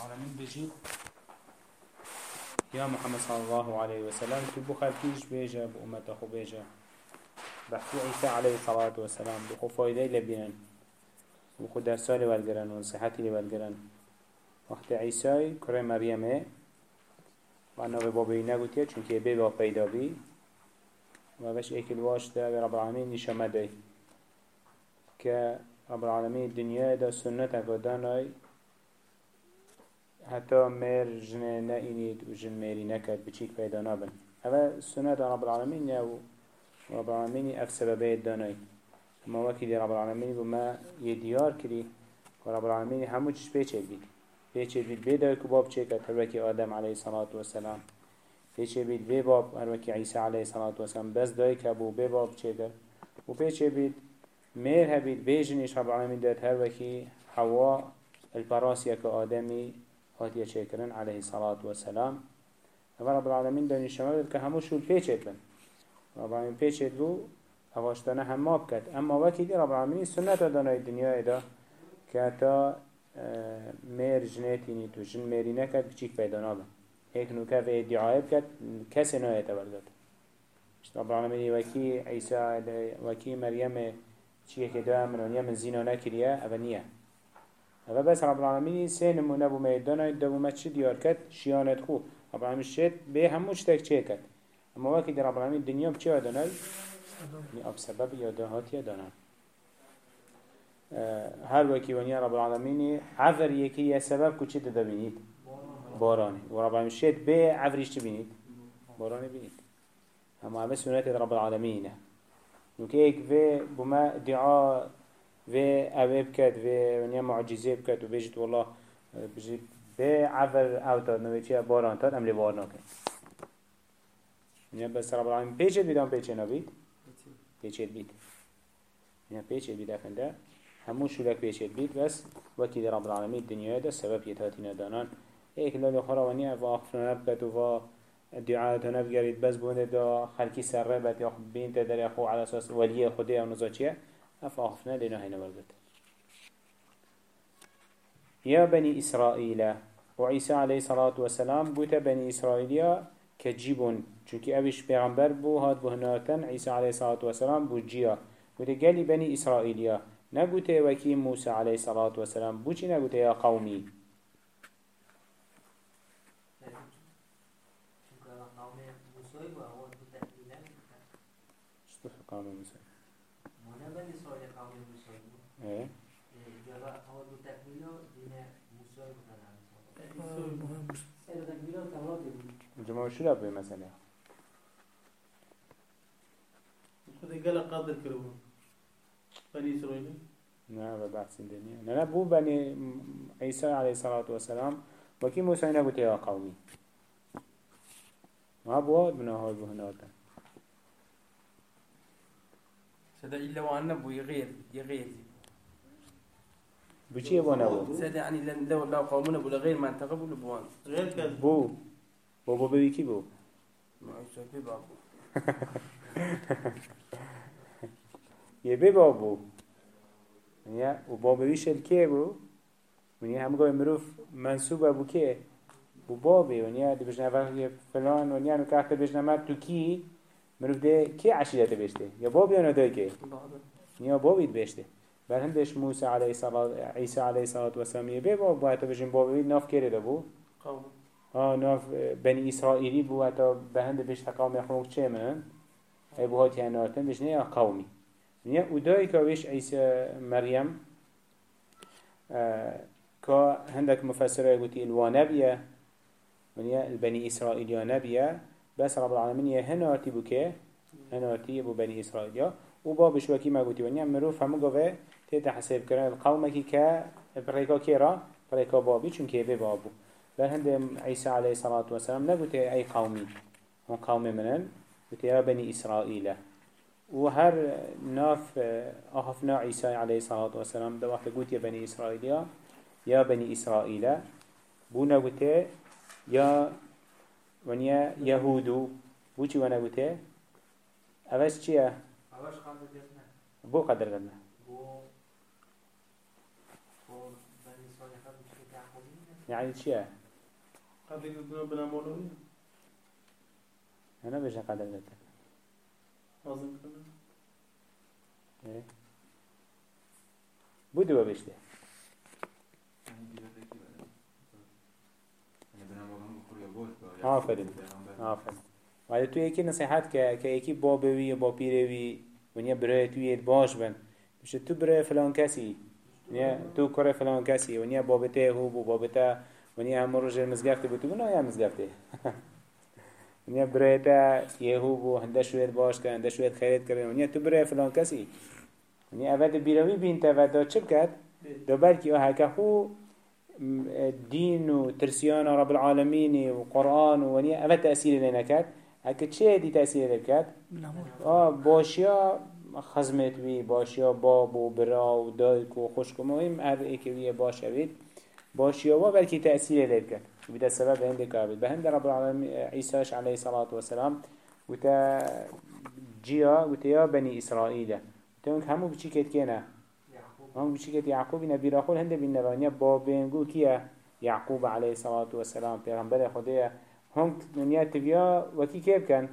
العالمين بيجي. يا محمد صلى الله عليه وسلم تبو خلقيش بيجا بأمة أخو بيجا بحثي عيسى عليه الصلاة والسلام بخو فايدة لبينن بخو درسالي والقرن ونصيحتي والقرن وقت عيسى كره مريم وأنا ببابي نگوتيه چونكه بي با پیدا بي و بش ايكل واش ده رب العالمين نشامه ده رب العالمين الدنيا ده سنت اقدانای حتى مير جن نئنيد و جن ميري نكد بچيك پیدا نابن. اوه سنت رب العالمين يو رب العالمين اف سببه دانای. اما وكي دي رب العالمين بما يديار كري و رب العالمين همو چش بيچه بيد بيچه بيد بيدا كباب چيكت هر وكي آدم عليه الصلاة والسلام بيچه بيد بيباب هر وكي عيسى عليه الصلاة والسلام بس داي كبو بيباب چيكت و بيچه بيد مير هبيد بيجنش رب العالمين داد هر وكي حوا البراسية كآدمي هاتيه شكرن عليه الصلاة والسلام رب العالمين داني شمال که همو شول پیچید بن رب العالمين پیچید بو اواشتانه هم ما بکد اما وکی دی رب العالمين سنت دانای دنیا ادا که تا آه، میر جنیتی نی تو جن میری نکد بچیک پیدا نابن هيك نو كاف ادعاء بكت كسي نوية تبرگت رب العالمين وكي عيسى وكي مريم چیه که دو امرانیه من زینا نکریه أو او بس رب العالمین سه نمونه بو میدانه دو ما چی دیار کد شیانت خو رب العالمین شد به همو چتک چه کد اما وقتی در رب العالمین دنیا بچه آدانه نی اب سبب یادهات یادانه هر وکی ونیا رب العالمین عفر یکی یه سبب کو داده بینید بارانه و رب العالمین شد به عفریش چی بینید بارانه بینید اما همه سنت رب العالمینه نوكيك في بما دعاء في أوي بكت في ونيا معجزة بكت وبيجت والله بجيت في عفر أوتاد نويتشي باران تاد أملي بارنا كن ونيا بس رب العالمين بيجت بيدان بيجت نبيت بيجت بيت ونيا بيجت بيت أفنده همو شولك بيجت بيت بس وكي رب العالمين الدنيا ده سبب يتهاتينا دانان هيك لولي خرا ونيا فاخفنا بكت وفا دعاء هنف جريد بس بونه دا خلقي سره بات ياخد بين تدر يخو على أساس وليه خده أو نزاچيه اف آخفنا لنا هنا برگت يا بني إسرائيل وعيسى عليه الصلاة والسلام بوتا بني إسرائيل كجيبون. چونك اوش پیغمبر بو هاد بهناتن عيسى عليه الصلاة والسلام بو جيا. بوتا قالي بني إسرائيل نقوتا وكي موسى عليه الصلاة والسلام بو چي نقوتا يا قومي شتو قوم موسى مانا بني إسرائيل قوم موسى إيه جرا أول بتكميله دين موسى بكلام سيد تكبيرات تورات جمعه شو لابه مثلا خذ قال قادر كربون بني إسرائيل. نه بحث الدنيا نه بو بني عيسى عليه الصلاة والسلام. وكي موسى نقول يا قومي. ما بواد من هاي بهناتا سيدا إلا وأنا بو يغير يغير. بچي يبون أبو؟ سيدا يعني لو لو قومنا بو لغير ما انتقبوا لبوان. غير كذا بو. بابا ببی کی بو یه بی بابو یه و بی شل که بو؟ یعنی منی همگاه مروف منصوب بو که بو بابی. و نیا دو بشنه وقت فلان و نیا نو که بجنه مرد تو کی؟ مروف ده کی ده بشته؟ یا بابی یا ندای که نیا بابید بشته. هم هندش موسی علیه عیسی علیه الصلاه و سامیه بی بابا بابو حتی بجن بابی. ناف کرده بو؟ ها ناف بنی اسرائیلی بو حتی به هند قوم یخلوق چه من ای بو هاتی هنارتن بشنه یا قومی. نیا اودایی که ویش عیسی مریم که هندک مفسره گوتی الوانبیه ونیا البني إسرائيل يا نبيه بس رب العالمين يا هنارتي بو كه هنارتي بو بني إسرائيل يا وبابش وكي ما قلتي ونيا مروف همو قوة تيتا حساب كرن القوم كي كا بريكا كيرا بريكا بابي چون كي بي بابو. بل هند عيسى عليه الصلاة والسلام نقلت أي قومي هم قوم منن؟ قلت يا بني إسرائيل. وهر ناف أخفنا عيسى عليه الصلاة والسلام ده وقت قلت يا بني إسرائيل. يا بني إسرائيل بونا قلت يا ونيا يهودو بوچي وأنا قلت أبس چيه أواش قادر جسنا بو قدر قدنا بو بو بني إسرائيل قبل شيء تعقوبين يعني چیه؟ قبل يكون بنا مولوي أنا بيجي قدر لك. أظن كنا إيه. بودو بيشته آفرین. آفرین ولی تو یکی نصیحت که که یکی بابوی با پیروی ونیا برای توی باش بن. میشه تو برای فلان کسی ونیا تو کار فلان کسی ونیا بابته هو بو بابته ونیا هم روز مزگفته بو تو بنا یا مزگفته؟ ونیا برای تا یه هو بو هنده شوید باش که هنده شوید خیرت کرد. ونیا تو برای فلان کسی. ونیا اول بیروی بین تا و دا چه بکد دا بلکی آه که خو دين وترسيان رب العالمين وقرآن ونيا أما تأثير لنا كات هكا چه دي تأثير لكات آه باشيا خزمت وی باشیا باب و برا و دایک و خوش و مهم هر ای که وی باش اوید باشیا و بلکی تأثیر لید کرد. و بیده سبب هنده که اوید به هنده رب العالمین عیساش علیه صلاة و سلام و تا جیا و تا یا بنی اسرائیل. تا اونک همو بچی کت که نه؟ همو بچی کت یعقوبی نبی را خول هنده بین نبانیا بابینگو کیا یعقوب علیه صلاة و سلام پیغمبر خدای. هنگ دنیا تبیا وکی که بکن؟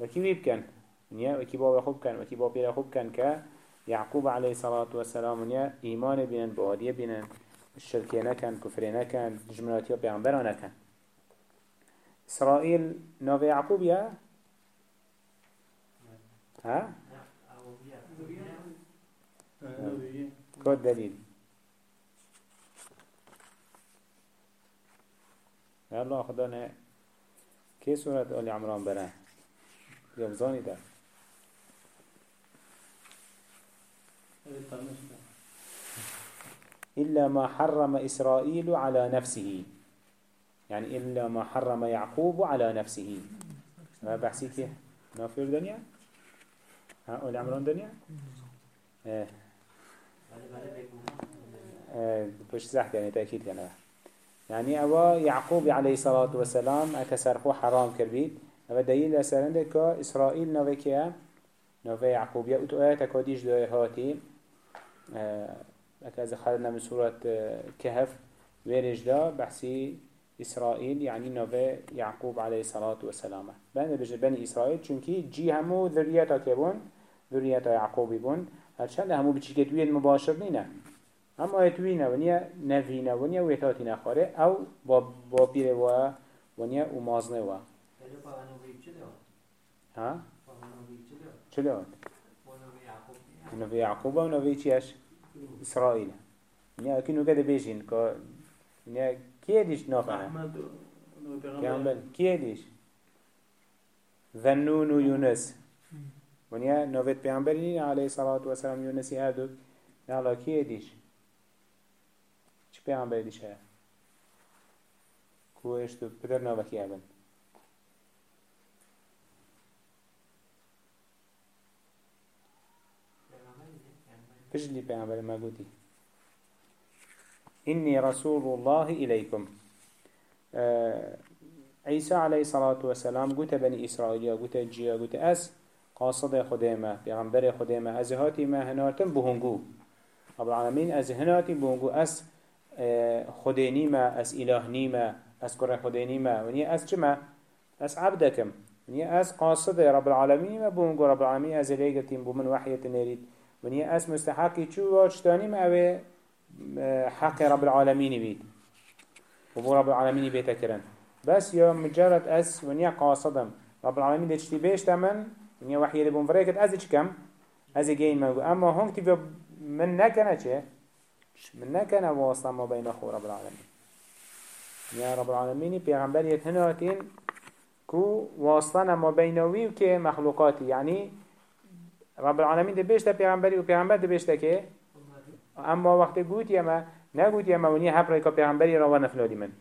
وکی بی کن؟ دنيا وكي بابا خوب كان وكي بابا خوب كان ك يعقوب عليه الصلاة والسلام دنيا إيمان بينن بوادية بينن الشركينا كان كفرينا كان جملاتيا پیغمبرانا كان إسرائيل نوفي يعقوب يا ها؟ نبي كود دليل الله خدانا كي سورة آل عمران برا يبزاني ده؟ إلا ما حرم إسرائيل على نفسه. يعني إلا ما حرم يعقوب على نفسه. ما بحسي كيه نافير دنيا ها آل عمران دنيا إيه. بش زحك يعني تأكيد يعني. يعني أبا يعقوب عليه الصلاة والسلام أكسرخو حرام كربيت. أبا دليل لسرنده إسرائيل نوه كيا نوه يعقوب يا أتو آيات كاديش دوه هاتي أكاز خلنا من سورة كهف. ويرج دا بحثي إسرائيل يعني نوه يعقوب عليه الصلاة والسلام. بني بجي بني إسرائيل چونكي جي همو ذريتا كبون ذريتا يعقوب بون. هرچند همو بچيكت وين مباشر نينا اما اتوينا ونيا نفينا ونيا ويتاتينا خاره أو با با بيره و ونيا ومازنه و. ها؟ چلو نوی يعقوب و نوی چیش اسرائیل نیا اکنو کده بیشین که نیا کیه دیش نافنه پیامبر کیه دیش ذنون و یونس ونیا پیامبری علیه الصلاة والسلام یونسی هر دو نالا کیه دیش چه پیامبری دیش هست کوهش تو پدر ناوا کیه بند پجلی پیامبر ما گوتی إني رسول الله إليكم. آه عيسى عليه الصلاة والسلام قلت بني إسرائيل قلت جيا قلت أس قاصد خديمة بيغمبر خديمة أز هاتي ما هناتم بهنجو رب العالمين أز هناتي بهنجو أس آه خديني ما أس إلهني ما أس كره خديني ما وني أس جما أس عبدكم وني أس قاصد رب العالمين ما بهنجو رب العالمين أز ليجتين بمن وحية نريد وني أس مستحقي شو واشتاني ما أبي حق رب العالمين بيت وبو رب العالمين بيت كرن بس يا مجرد أس ونيا قاصدم. رب العالمين دي تشتي بيش تمن ونيا وحي اللي بمفريكت أزج كم أزي جين موجود أما هم تبي من نكنا چه؟ من نكنا واصلا ما بين أخو رب العالمين يا رب العالمين بيغمبر يتهناتين كو واصلنا ما بينوي وكي مخلوقاتي يعني رب العالمين دي بيشتا بيغمبري وبيغمبر دي بيشتا كي؟ أما وقت قوت يما نقول يما وني حبر كا پیغمبري روا نفلادي من.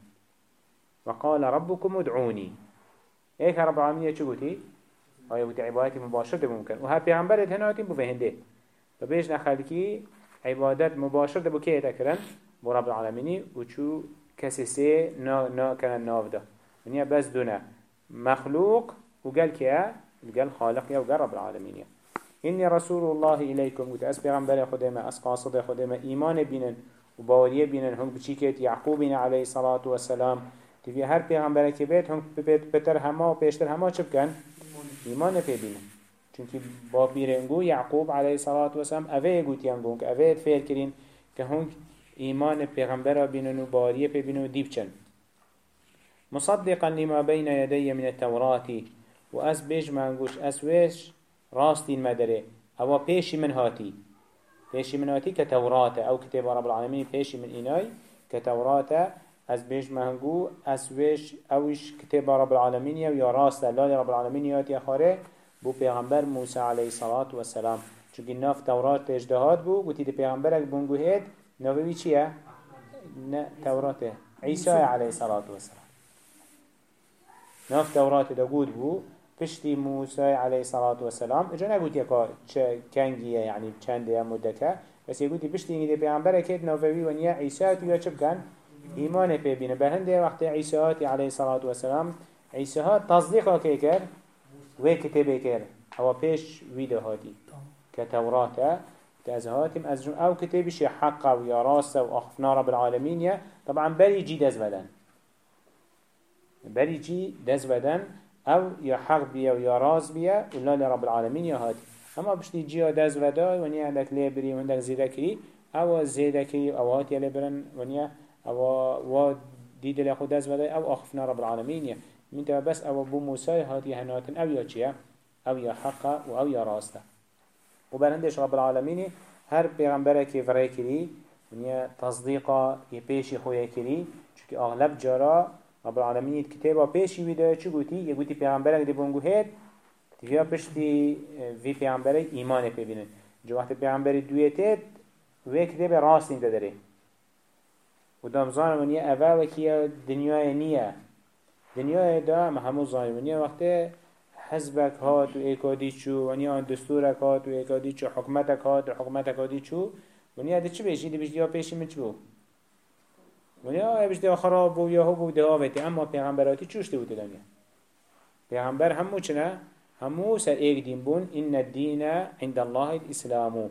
وقال ربكم ادعوني. إيك رب العالمين چو قوتي؟ آية قوتي عبادتي مباشرة ممكن. وها پیغمبر هناتي بو فهنده فبيش نخلكي عبادت مباشرة بو كيه تكرن؟ بو رب العالمين وچو كسي سي نا, نا كان ناف ده ونيا بس دونه مخلوق وقال كيا قال خالق يا وقال رب العالمين إني رسول الله إليكم. قلت أس بيغمبر خدما أس قاصد خدما إيمان بينن و باوریه بینن هنگ بچی کت یعقوبین علیه الصلاة والسلام. تیوی هر که بید هنگ بید بتر همه و پیشتر همه چه بکن؟ ایمان پی بینن. چونکی با بیرنگو یعقوب علیه الصلاة والسلام اوه گوتیانگو که اوه فیر کرین که هنگ ایمان پیغمبر بینن و باوریه پی بینن و دیب چن. مصدقا لما بين يدي من التوراة وأس بيج مانگوش أس ويش راستين مدره أو بيش من هاتي بيش من هاتي كتوراة أو كتاب رب العالمين بيش من إناي كتوراة أس بيج مانگو أس ويش أوش كتاب رب العالمين يا راست لا رب العالمين ياتي خاره بو پیغمبر موسى عليه الصلاة والسلام. چونکه ناف تورات اجدهاد بو گوتی ده پیغمبرک بونگو هید ناوی چیه؟ نه توراته. عیسی عليه الصلاة والسلام. ناف تورات دا قود بو پشتی موسی علیه صلات و سلام. اجا نگوتی یکا چه کنگیه یعنی چنده مدکه بس یگوتی پشتی اینگه پیغمبر اکید نوفوی و نیا عیسیات یا چه بگن؟ ایمان پی بینه به هنده وقت عیسیات علیه صلات و سلام. عیسیات ها تصدیق که کر و کتبه کر او پیش ویده هاتی که توراته كازهاتم أزجم أو كتابش حقا ويا و اخفنا رب العالمين يا طبعا دز بدن بری جی دز بدن أو یا حق بیا و یا راز بیا ولا لرب العالمین یا هاتی اما دز ودا ونیا عندك لیبری و عندك زیده کری أو زیده کری أو هاتی لیبرن ونیا أو و دید لی خود دز ودا أو اخفنا رب العالمین من تبا بس أو بو موسى هاتی هناتن أو یا چیه أو یا حق و أو یا راسته برندش رب العالمین هر پیغمبره که فرای کری ونیا تصدیقا که پیشی خوی کری چونکه اغلب جارا رب العالمين كتابه بيشي ويدا چه قوتي يقوتي پیغمبرك دي بونگو هيد تفيا بشتي في پیغمبره ايمان ببينن جو وقت دوية تيد وي كتابه راست نده داره. ودام ظالمانية اول وكيا دنيا نية دنیا دا همو ظالمانية وقته حزبك هات و ايكادي چو ونیا دستورك هات و ايكادي چو حكمتك هات و حكمتك هادي چو. ونیا ده چو بيشي ده بيشي ده بيشي من چو. ونیا یا بيشي خراب بو یا هو بو ده آوته اما پیغمبراتی چوش بوده دنیا؟ پیغمبر همو چنه همو سر ایک دین بون. ان الدین عند الله الاسلامو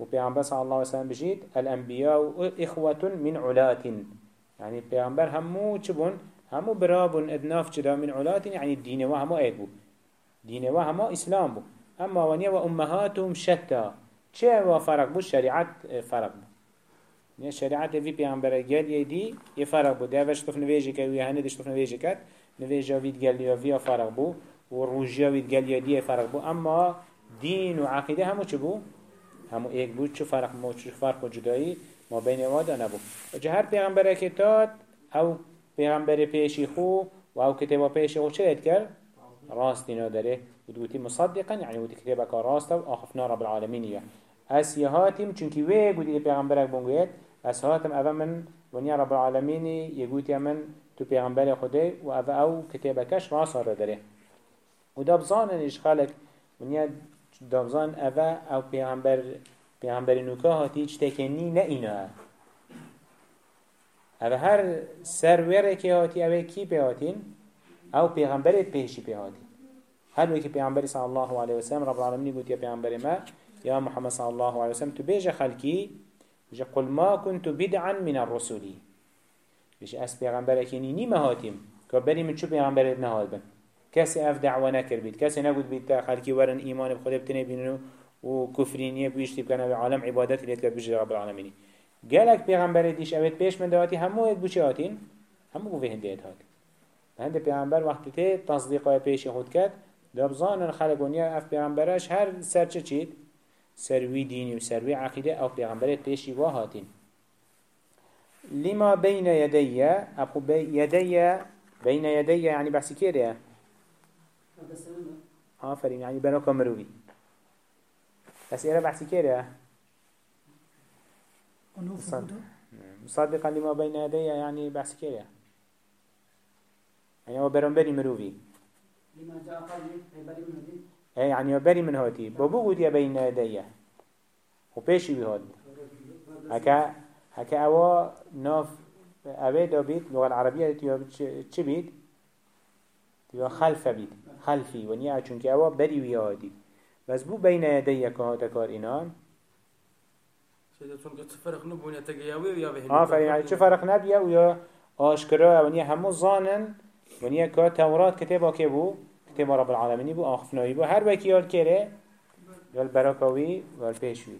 و پیغمبر صلی الله علیه وسلم بجید الانبیاء اخوة من علات يعني پیغمبر همو چه بون؟ همو برابون ادناف چدا من علات يعني الدين و همو ايك بو. دين و همو اسلام بو. اما ونيا و امهاتهم شتا. چه و بو؟ شريعت فرق بو. نه شریعت وی پیامبر گل یه دی یه فرق بود. دیوش تو نویجی که وی هنده دشت نویجی کرد نویجا وید گل یا وی فرق بود و روجیا وید گل یا دی فرق بود. اما دین و عقیده همو چه بود؟ همو ایک بود چه فرق مو چه فرق و جدایی ما بین وادا نبود. و هر پیامبر که أو پیغمبر پیشی خو و أو کتاب پیشی خو چه کرد؟ راست نداره ودوتي مصدقا يعني ودي كتابك راسته وآخفنا رب العالمين يا أسيهاتهم چونكي قد پیغمبرك بونگويت از هاتم اوه من ونیا رب العالمین یگوتی من تو پیغمبر خوده و اوه أو کتابکش راس را داره و دابزاننش خلق ونیا دابزان اوه أو پیغمبر پیغمبر نوکا هاتی چه تکنی نه اینا. اوه هر سروره که هاتی اوه کی پی هاتین؟ أو پیغمبرت پیشی پی هاتین هر وکی پیغمبر صلی الله علیه وسلم رب العالمین گوت یا پیغمبر ما یا محمد صلی الله علیه وسلم تو بیج خلکی بيجي قل ما كنت بدعا من الرسول بيجي أس بيغمبرك يعني نيما هاتيم كبري من شو بيغمبرت نهاد بن. كسي أف دعوة نكر بيت كسي نقول بيت خلقي ورن إيمان بخده بتنه بينو وكفرينية بيشتي بكنا بعالم عبادات اللي تكاد بيجي رب العالمين قالك بيغمبر ديش أبيت بيش من دواتي همو هيك بوشي هاتين همو بو فيهن ديت هات. هند بيغمبر وقت تي تصديقه بيش خود كد دبزان الخلق ونيا اف بيغمبرش هر سر چه سروي ديني وسروي عقيدة أو پیغمبرت بيشي واهاتين لما بين يدي أبو بي يدي بين يدي يعني بحثي كيريا آفرين يعني بنوك مروي بس إيه بحثي كيريا مصدقا لما بين يدي يعني بحثي كيريا يعني هو برنبري مروي لما جاء قبلي يعني يبري من هاتي بابو قد يبين يديه وبيشي بهاد هكا هكا اوا ناف اوه دابيت لغة العربية تيا چه بيت؟ تيا خلف بيت. خلفي. ونيا چونك اوا بري ويادي بس بو بين يديه که یا و یا بهنی آفرین يعني چه فرق نبيه ويا آشكرا. ونيا همو ظانن ونيا كا تورات كتابا كبو كتاب رب العالمين بو آخفناي بو. هر وكي يال كره يال براكوي والبيشوي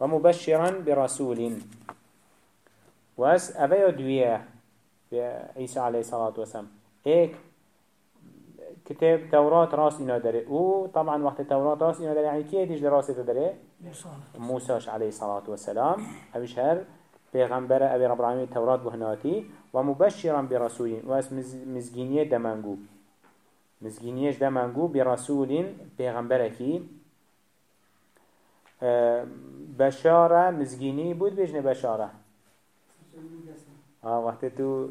ومبشرا برسول واس أبا دوية عيسى عليه الصلاة والسلام ايك كتاب توراة راس إنا داري و طبعا وقت توراة راس إنا داري يعني كيه ديش دراسة داري موسى عليه الصلاة والسلام أبيش هر پیغمبر أبي رب العالمين التوراة بهناتي ومبشرا برسول واس مزجينية دمانجو مزجينيش دمانجو برسول پیغمبركي بشارة مزجيني بود بيجن بشارة. آه وقت تو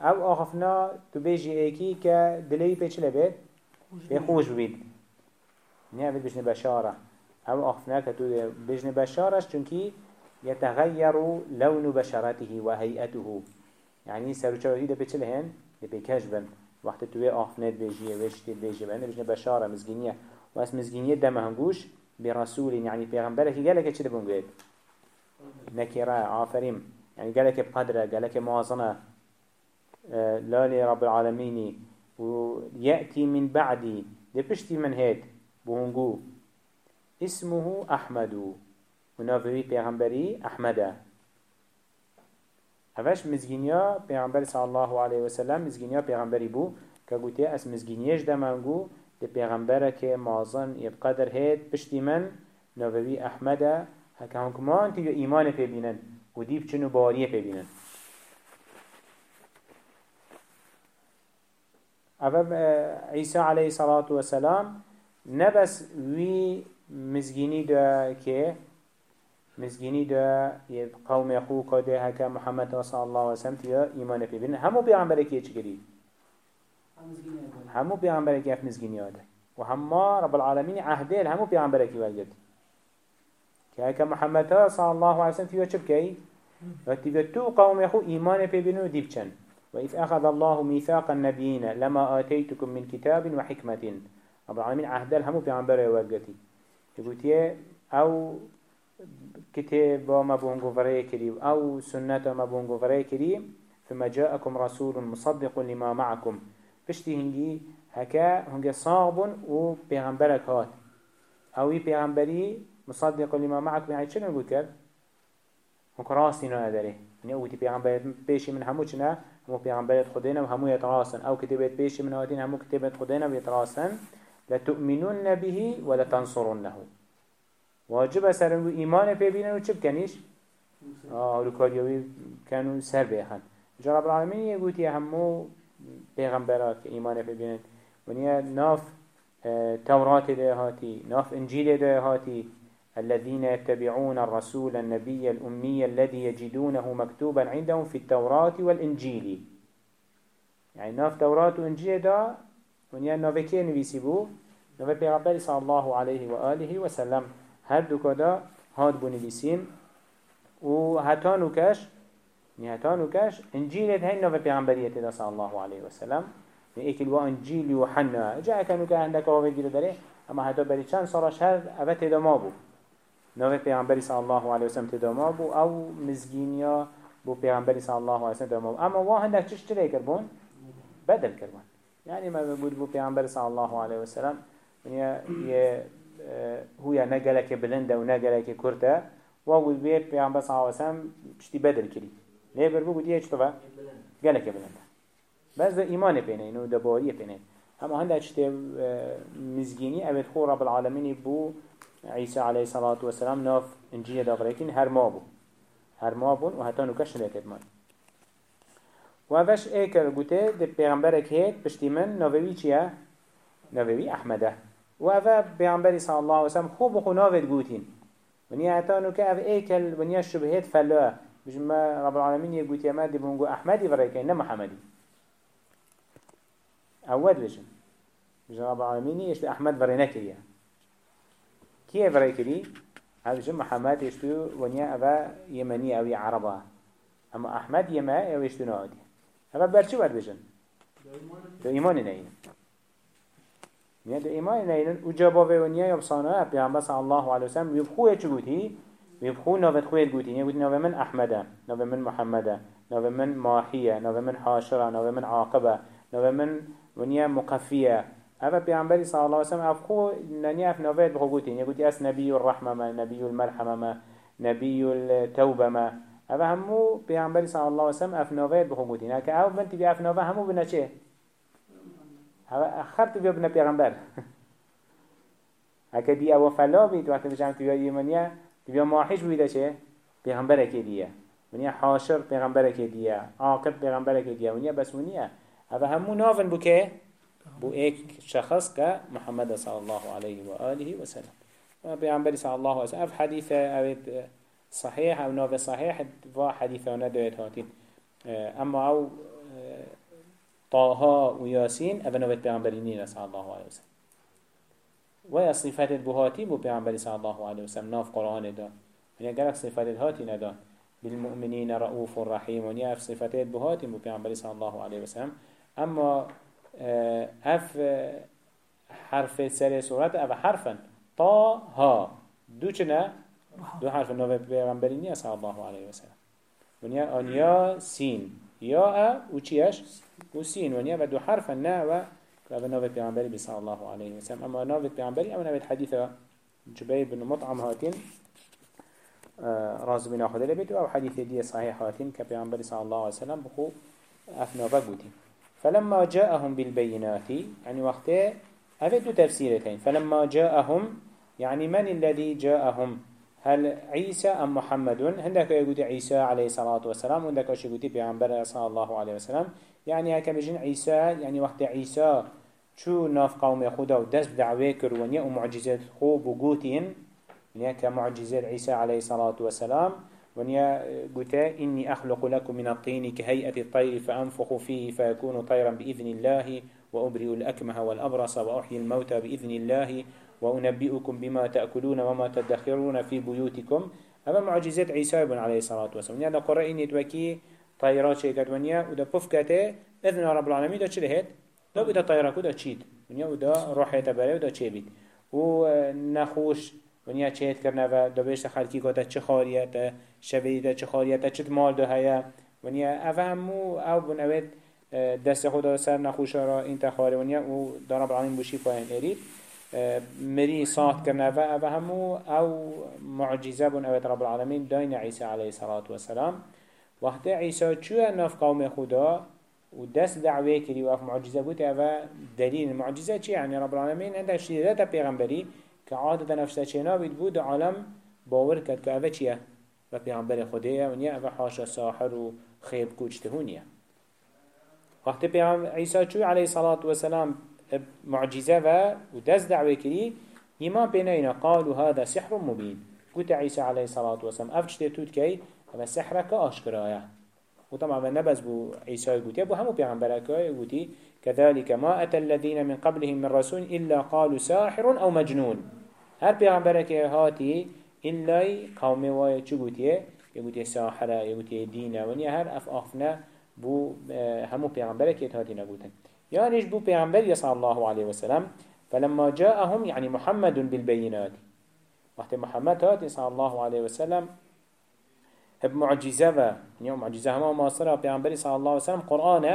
أو آخفنا تو بيجي ايكي كدلي بيش لبيت بيخوش بيد نيا بيد بيجن بشارة. أو آخفنا كتو بيجن بشارش چونكي يتغير لون بشرته وهيئته يعني سروچاوهي ده بيش لهن ده بيكاش بن. وقت تو آخفنات بيجي ويشتي بيجي بن بيجن بشارة مزجينية واس مزجينية دمهنگوش برسول يعني پیغمبرك قالك چه دبون قيد نكرا آفرين يعني قالك بقدره قالك موازنة. آه لالي رب العالمين ويأتي من بعدي دي بشتي من هيد بونجو اسمه أحمد ونافوي پیغمبري أحمد هفش مزگینیا پیغمبر صلی الله علیه و سلم مزگینیا پیغمبری بو که گوته اس مزگینیش دمانگو ده پیغمبره که مازن یبقدر هید پشتی من نووی احمده هکه هنکمان تیو ایمان پی بینن. و دیب چنو باریه پی بینن. اوه عیسی علیه صلاة و سلام نبس وی مزگینی ده که ده یه قوم خو کده هکه محمد صلی الله و سلم تیو ایمان پی بینن همو پیغمبره که چگری؟ همو پیغمبر کی اف مزگینی آده. و همه رب العالمین عهده همو ولگد که اگه محمد صلی الله علیه وسلم تیو چب کی و تیو تو قوم خو ایمان پی بینو دیب چن. وإذ أخذ الله ميثاق النبيين لما آتيتكم من كتاب وحكمة رب العالمين عهد الهمو في عنبر وقتي يقول أو كتاب ما بونغو فري كريم. أو سنة ما بونغو فري كريم. ثم جاءكم رسول مصدق لما معكم. پشتی هنگی هکا هنگی صابون و پیغمبرک هات. اوی پیغمبری مصدق لما معك يعني چه نقول کرد؟ هنك راسي نو نداره يعني اوتي پیغمبرت پیشی من همو چنه همو خدينا و همو يتراسن أو كتبت پیشی من هاتين همو كتبت خدينا يتراسن لتؤمنون به ولتنصرنه واجب سرن و ایمان پی بینن و چه بکنیش؟ آه لکاریوی كانوا سر بيخن جرب العالمين يقول همو پیغمبرات که ایمان ببینن. ونیا ناف توراة ده هاتي ناف انجيل ده هاتي الذين يتبعون الرسول النبي الأمي الذي يجدونه مكتوبا عندهم في التوراة والإنجيل يعني ناف توراة وإنجيل ده ونيا ناف كي نبيسي بو؟ ناف پیغمبر صلى الله عليه وآله وسلم هر دو كدا هاد بو نبيسين و هتا نوكش نهتان وكاش انجيل هاي نوفا پیغمبرية تدا صلى الله عليه وسلم ايك الوا انجيل يوحنا جاء كانوا كان عندك وافي دير داره اما هتا بري چند صارش هر اوه تدا ما بو نوفا پیغمبري صلى الله عليه وسلم تدا ما بو أو مزگينيا بو پیغمبري صلى الله عليه وسلم تدا ما بو اما وا عندك چش تري كربون بدل كربون يعني ما بود بو پیغمبري صلى الله عليه وسلم هو يا نقلك بلنده ونقلك كرته وابو بيت پیغمبر صلى الله عليه وسلم بشتي بدل كريم ليه بربو قد يجتوا قالك بلنده بس ده إيمان بينه إنه دبارية بينه أما هنده اشتى مزجيني أبد خور رب العالمين بو عيسى عليه الصلاة والسلام ناف إنجيل داغريكين هر ما بو. هر ما بون وهتا نكش لكت من وافش إيكر قوته ده پیغمبرك هيت بشتي من نووي چيه؟ نووي أحمده وافا پیغمبري صلى الله عليه وسلم خوب خو ناوید قوتين ونیا هتا نكه اف ايكل ونیا شبهت فلوه بجمع رب العالمين يقول يا مادي بونجو أحمدي فريكين نما حمدي أول بجم. بجمع رب العالمين يشتو أحمد فرينا كريا كي فريكري هذا بجمع محمد يشتو ونيا أبا يمني أو عربا. أما أحمد يما أو يشتو نادي هذا برشو بر بجم؟ تو إيمان نين نيا تو إيمان نين وجابه ونيا يبصانا بيعمل صلى الله عليه وسلم يبخوه چه قوتي ويبخو نافت خويت قوتين يقول ناف من أحمد ناف من محمد ناف من ماحية ناف من حاشرة ناف من عاقبة ناف من ونيا مقفية أفا بيعنبري صلى الله عليه وسلم أفخو نانيا أف نافت بخو قوتين يقول أس نبي الرحمة ما نبي المرحمة ما نبي التوبة ما أفا همو بيعنبري صلى الله عليه وسلم أف نافت بخو قوتين هكا أو بنتي بي أف نافت همو بنا چه أخرت بيا بنا بيعنبر هكا دي أو فلا بيت وقت بجام تبيا يمنيا تبيا ماحش بيدا چه پیغمبر که دیه ونیا حاشر پیغمبر که دیه عاقب پیغمبر که دیه ونیا بس ونیا هذا همو نافن بو که بو ایک شخص که محمد صلی الله علیه و آله و سلم پیغمبر صلی الله علیه و سلم اف حدیث اوید صحيح أو ناف صحيح و حديث ندويت هاتين اما أو طه وياسين ابن نوت پیغمبرینین صلی الله علیه و سلم و صفات بهاتی بو پیغمبر صلی الله علیه و سلم ناف قرآن دا من يقولك صفات هاتي ندان بالمؤمنين رؤوف رحيم ونيا اف صفات بهاتي بو پیغمبر صلی الله علیه و سلم اما اف حرف سر سورة اف حرفا طا ها دو چنه دو حرف نوه پیغمبرینی صلی الله علیه و سلم ونیا آنیا سین. یا ا و چیش و سین. ونیا و و نوه پیغمبری بی صلی الله علیه و سلم. اما نوه پیغمبری اما نوه حدیث جبیر بن مطعم هاتین راز بنا خدا لبيت أو حديث دي صحيح هاتين كبيعنبري صلى الله عليه وسلم بخو أفنوفا قوتين فلما جاءهم بالبينات يعني وقته أفدوا تفسيرتين فلما جاءهم يعني من الذي جاءهم. هل عيسى أم محمد؟ هندك يقول عيسى عليه الصلاة والسلام وهندك يقول بيعنبر صلى الله عليه وسلم. يعني هكا بجن عيسى يعني وقت عيسى شو ناف قوم خدا ودس دعوة كرونية ومعجزات خوب وقوتين. ونيا كمعجزات عيسى عليه الصلاة والسلام. ونيا قلت إني أخلق لكم من الطين كهيئة الطير فأنفخ فيه فيكون طيرا بإذن الله وأبرئ الأكمه والأبرص وأحيي الموتى بإذن الله. وأنبئكم بما تأكلون وما تدخرون في بيوتكم. هذا معجزات عيسى بن عليه الصلاة والسلام. يعني قرأ إني توكي طيرات شيكات ونيا ودا بفكته إذن رب العالمين دا چلهت دا بدا طيرا كدا چيد ونيا ودا روحي تبري ودا چه بيت. ونخوش ونیا چهت کرنه و دبیش خلکی که چه خاریت شبیه چه خاریت چه مال ده هیا. ونیا افهمو أو بنوید دست خدا سر نخوشه را این تخاره ونیا و دارب العالمین بوشی ارید. مری صاد کرنه و افهمو أو معجزه بنوید رب العالمین داین عیسی علیه الصلاة والسلام وقت عیسی چوه ناف قوم خدا و دست دعوه کری و اف معجزه بود أو دلیل معجزه چی؟ یعنی رب العالمین عندك شدیدت پیغمبری که عادت نفسه چینا بید بود عالم باور که اوه چیه؟ و پیغمبر خودیه و نیه اوه حاشا ساحر و خیب کوچته هونیه. وقتی پیغمبر عیسی چوی علیه صلاة و معجزة و و دست دعوة ایمان بین اینا قالوا هذا سحر مبين. قلت عيسى عليه الصلاة والسلام أفجت توت كي؟ أما سحرك أشكرايا وطبعا نبز بو عيسى قلت يبو همو بيغمبرك قلت كذلك ما أتى الذين من قبلهم من رسول إلا قالوا ساحر أو مجنون. هر پیغمبرك هاتي إلا قومي وايا چو قوتيه يقوتيه ساحرة يقوتيه دينة ونيا هر أف أخفنا بو همو پیغمبرك هاتي نقوتن يعني بو پیغمبر صلى الله عليه وسلم؟ فلما جاءهم يعني محمد بالبينات. وقت محمد هاتي صلى الله عليه وسلم هب معجزة و يعني معجزة هما ماصرة پیغمبر صلى الله عليه وسلم قرآن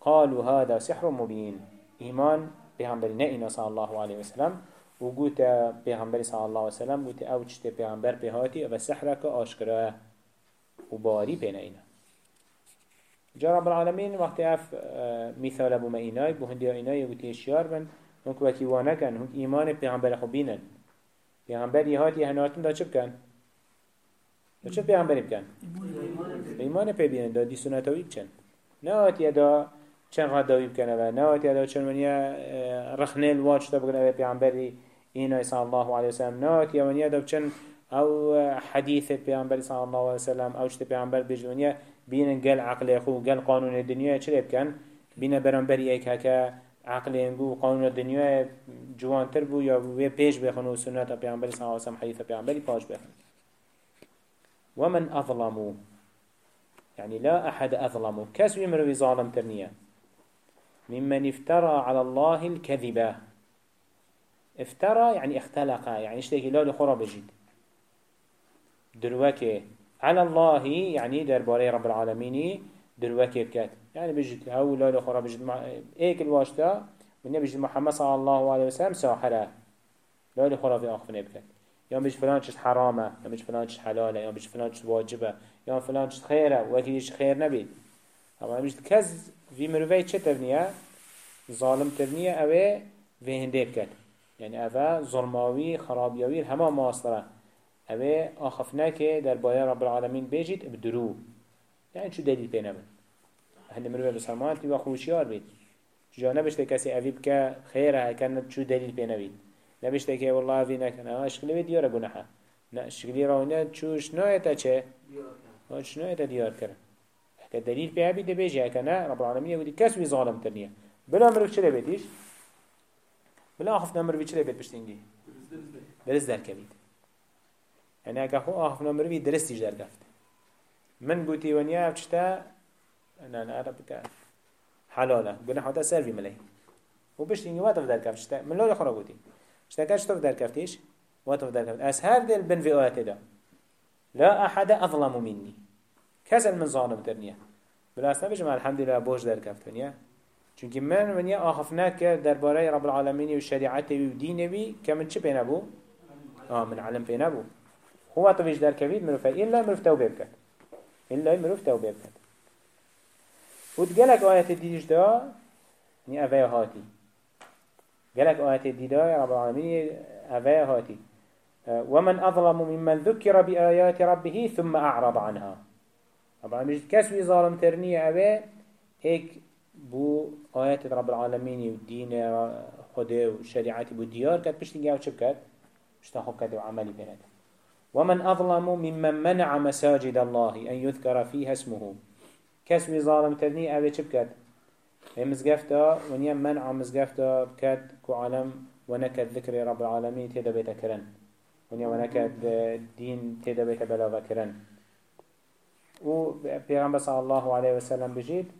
قالوا هذا سحر مبين. إيمان پیغمبر نئنا صلى الله عليه وسلم. و گوت پیغمبر صلی الله علیه وسلم گوت أو چت پیغمبر بهاتی و سحرک آشکرا و باری پینه اینا جا رب العالمین وقتی اف مثال ابو ما اینای بو هندی اینای گوتی اشیار بن هنک وکی وانه کن هنک ایمان پیغمبر خو بینن پیغمبر یهاتی هناتون دا چه بکن؟ دا چه پیغمبری بکن؟ ایمان پی بینن دا دی سنتاوی بچن نه آتی دا چند قد داوی بکنه و نه آتی دا چون منیا رخنه الواج دا بکنه پیغمبری إنا صلى الله عليه وسلم نات يا من يدب چن أو حديث بيعنبر صلى الله عليه وسلم أو شت بيعنبر بجدونيا بين قل عقل خو قل قانون الدنيا چلب كان بين برانبر ايك هكا عقل ينجو قانون الدنيا جوان تربو يا وي بيش بخنو سنة بيعنبر صلى الله عليه وسلم حديث بيعنبر باش بخن ومن أظلموا يعني لا أحد أظلموا كسو يمروي ظالم ترنيا ممن افترى على الله الكذبة افترى يعني اختلق يعني اشتكي لا بجيد دروكي على الله يعني درباري رب العالمين دروكي بكات يعني بجد هؤلاء الأخرى بجد مع إيك الواشتا من بجد محمد صلى الله عليه وسلم ساحرة. لا الأخرى في آخر بكات. يوم بيش فلان چش حرامة يوم بيش فلان چش حلالة يوم بيش فلان چش واجبة يوم فلان چش خيرة وكيش خير نبيد أما بيش كز في مروفي چه تبنيه ظالم تبنيه اوه في هنده بكت يعني اوه ظلماوي خرابيوي هما ماصره اوه آخفنا که در بایا رب العالمين بيجيت بدرو يعني شو دليل بينا من هنده مروفي بسلمان تبا خوشيار بيت جا نبشته كسي اوه بك خيره كان شو دليل بينا بيت نبشته که والله في نكن آه اشكلي ديارة گناحه نه اشكلي راونه چوش نايتا چه چوش نايتا ديار کرن که دلیل به بید بیجه که نه رب العالمین یه کس وی ظالم ترنیه بلا مروف چه بیتیش بلا آخف نمروی چه بیت بشتینگی درست در کبید یعنی اگه خو آخف نمروی درستیش در کفت من گوتی ونیا بچتا نه نه عرب که حلاله. گناه حتا سروی ملی. و بشتینگی وقت در کفت شتا من لولا خورا گوتی شتا کش تو در کفتیش؟ وقت در کفت. از هر دل بن آیت دا. لا أحد أظلم مني کس من ظالم ترنیه بلاست نبیشم الحمدلله بوش در کفتنیه چونکه من ونیا آخف نکر درباره رب العالمین و شریعت و دین بی که من چه پی نبو؟ آه من علم پی نبو. هو طویش در کوید مروفه إلا مروف توبه بکد إلا مروف توبه بکد و گلک آیت دیدش دا نی اوه هاتی گلک آیت دیده رب العالمین اوه هاتی ومن أظلم ممن ذكر بآيات ربه ثم أعرض عنها. طبعا مش كسوي ظالم ترنية أبي هيك بو آيات رب العالمين ودين خده وشريعتي بو ديار كات بشتي جاو شب كات بشتاخو كات وعملي بينات ومن أظلم ممن منع مساجد الله أن يذكر فيها اسمه. كسوي ظالم ترنية أبي شب كات مزقفتا ونيا منع مزقفتا بكات كو عالم ونكد ذكر رب العالمين تيدا بيتا كرن ونيا ونكد دين تيدا بيتا بلاغا كرن و پیغمبر صلى الله عليه وسلم بجيد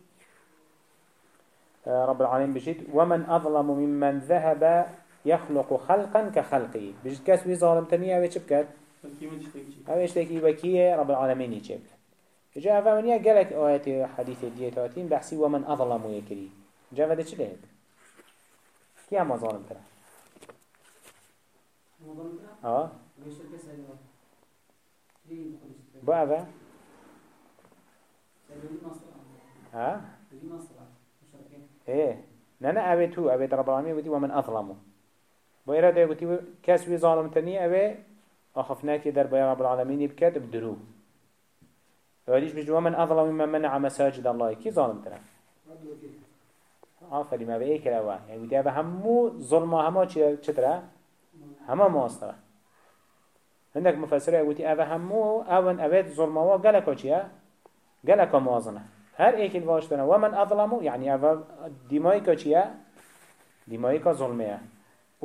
آه، رب العالمين بجيد ومن أظلم ممن ذهب يخلق خلقا كخلقه. بجيد كاس وي ظالم تنيا اوه بكت؟ اوه اشتاكي وكيه رب العالمين چه بكت جاء فمنيا قالك آيات حديث ديتاتين بحسي ومن أظلم يكري جاء فده چه لهك؟ كي هم ظالم ترى؟ آه. بو اوه ها إيه نانا اوه تو اوه رب العالمين ودي ومن اظلمه با اراده يقولي كاس وي ظالم تني اوه أخفناك در بيا رب العالمين بكات بدرو وليش بجوا من أظلم ممن منع مساجد الله. كي ظالم ترى؟ آفرین ما ای کلاوه یعنی بودی اوه همو ظلم چی چطره؟ همه ماستره عندك مفسرة يقولي أبا همو أون أبد ظلموا قالك وشيا قالك موازنة. هر ایک الواش ومن اظلمو يعني اول دمائك چیه؟ دمائك ظلمه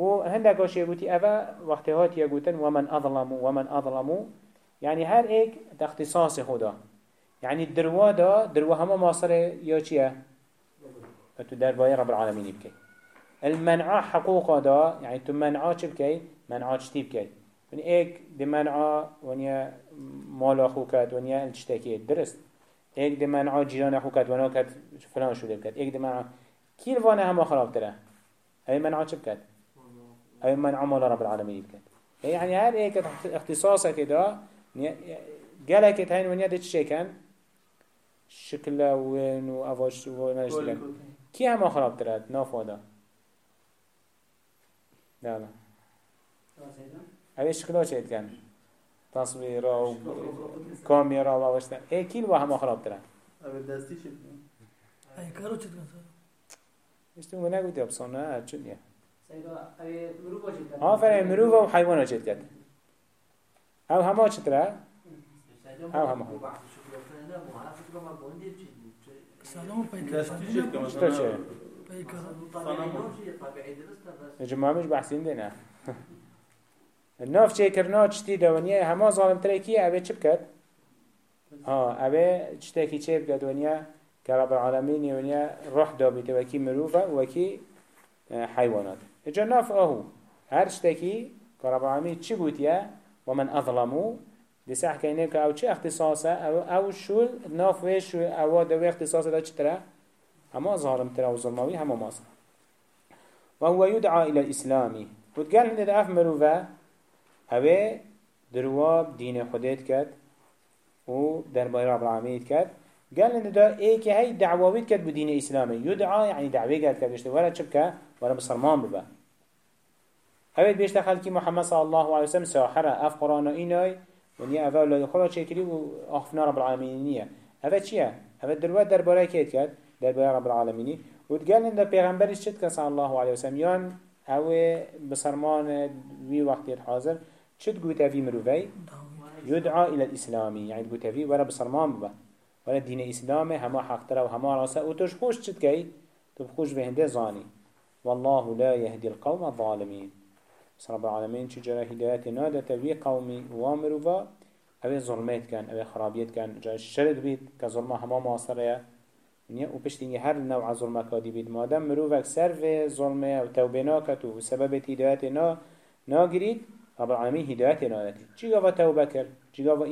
و هندك يقولي اول وقت هات يقولن ومن اظلمو ومن اظلمو يعني هر ایک تختصاص خدا يعني الدروا دا دروا هما ماصر يا چیه؟ تو دربای رب العالمين بكي المنع حقوق دا يعني تو منع چه بكي؟ منع چتي بكي يعني ايك دي منع ونيا مال اخوكات ونيا الاشتكي درست. ایک دی منع جیران خو کد ونا کد فلان شده بکد ایک دی منع کیل وانه همه خراب تره ای منع چه بکد ای منع مال رب العالمین بکد يعني هر ایک اختصاصه كده قالك تهين ونيا دي تشيكن شكل وين وأفاش وناش لك كي هم خراب ترى نافودا لا لا. اوه شكله چه كان؟ تصويرا و كاميرا و اوشتن إيه كيل و هم خراب ای کارو چه کن اشتو منه گوتی ابسانه چون یه مروف آفرین مروف و حیوان چید کرد أو همه چطره؟ أو همه. سلام چطور چه؟ پیکر جمعه مش بحثین دینا الناف چه کرنا چتی دوانیه؟ همه ظالم تره کیه؟ اوه چه بکد؟ آه اوه چته کی چه بکد ونیا که رب العالمین روح دا بیت وکی مروفه وکی حیوانات. اجا اهو هر چته کی که رب العالمین چی بودیه ومن اظلمو دسه حكينا که أو چه اختصاصه أو أو شو ناف ویش أو دو اختصاصه دا چتره اما ظاهرم ترى وظلموي هما ماصر وهو يدعى إلى الإسلام وتقال هنده دا اف مروفا هوا درواب دين خديت كد و درباي رب العالمين كد قال هنده دا إيه كه هاي دعوابيت كد بدين إسلامي يدعى يعني دعوه قد كد بيشته ولا شبكة ولا بصرمان ببا. هوا بيشته خلقي محمد صلى الله عليه وسلم ساحرة أف قرآن ايناي ونیا اول أولاد خدا کری و آخفنا رب العالمین نیه اول چیه؟ اول دروات دربارة کیت کرد دربارة رب العالمینی و تقال ان پیغمبرش چت کس الله علیه وسلم یان أو بسرمان وی وقتی حاضر چت گوته فی مروفی يدعى إلى الإسلام. يعني تقول تفي ولا بصرمان ببا. ولا دين إسلام هما حق ترى وهما راسا. وتشخوش تتكي تبخوش بهنده زاني. والله لا يهدي القوم الظالمين. بس رب العالمين شجرة هداية نادة تبي قومي وامروا أبي ظلمات كان أبي خرابيات كان جا الشرد بيت كظلمة هما معصرية نيا وبشتيني هر نوع ظلمة كادي بيت مادام مروفك سرف ظلمة ناكت وسبب هداية نا ناقريد رب العالمين هداية نادتي چي غوا توبة كر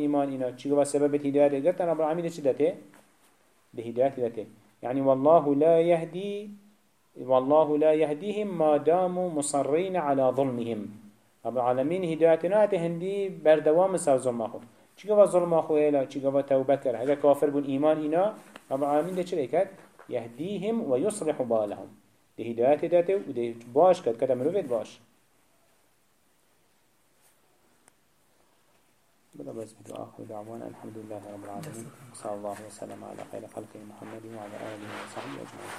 إيمان إنا چي غوا سبب هداية قلت رب العالمين بهداية دته يعني والله لا يهدي والله لا يهديهم ما داموا مصرين على ظلمهم. رب العالمين هدايتنا هندي بردوام سر ظلم أخو چيكوا ظلم أخو إلا چيكوا توبة كر هذا كافر بون إيمان إنا رب العالمين ده چلي كد يهديهم ويصلح بالهم. ده هدايت داته وده باش كد كده مروفت باش؟ بلا بس بدو آخر دعوانا. الحمد لله رب العالمين. صلى الله وسلم على خير خلقه محمد وعلى آله وصحبه أجمعين.